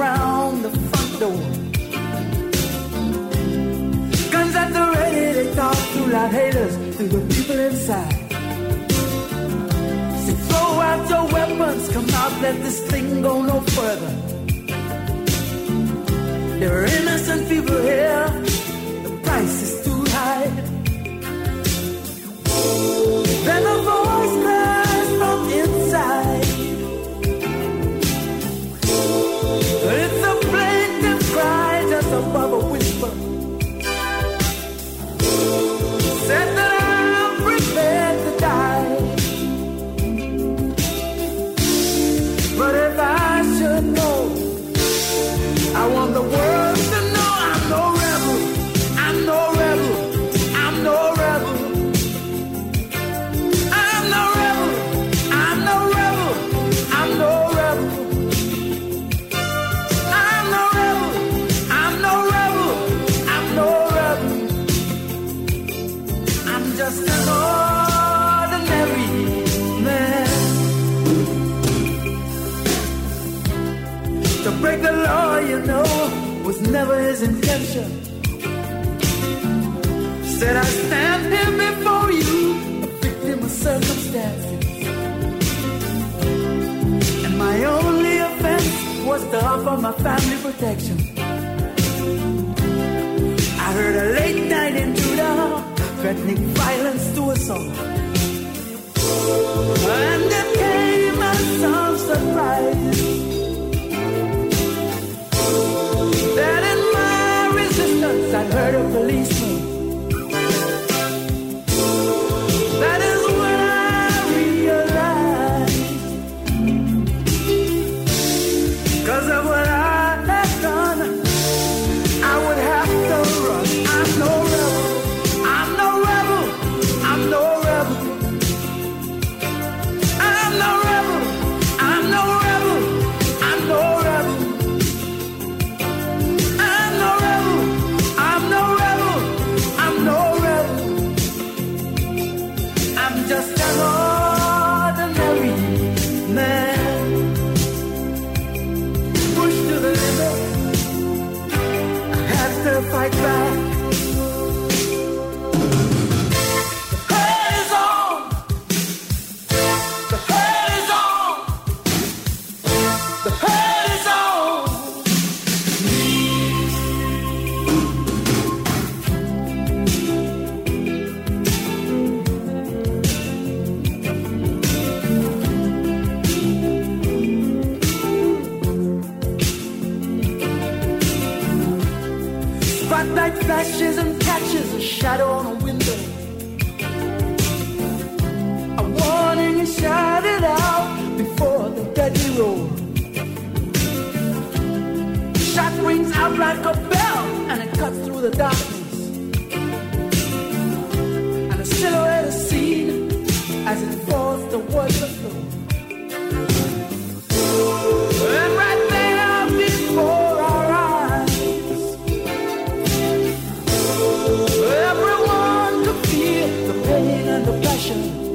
Around the front door. Guns at the ready, they talk to loud haters to the people inside. So throw out your weapons, come out, let this thing go no further. There are innocent people here, was his intention. Said I stand here before you, a victim of circumstances. And my only offense was to offer my family protection. I heard a late night intruder threatening violence to us all. And just amor. Spotlight flashes and catches a shadow on a window. A warning is shouted out before the deadly roar. Shot rings out like a bell and it cuts through the darkness. confession.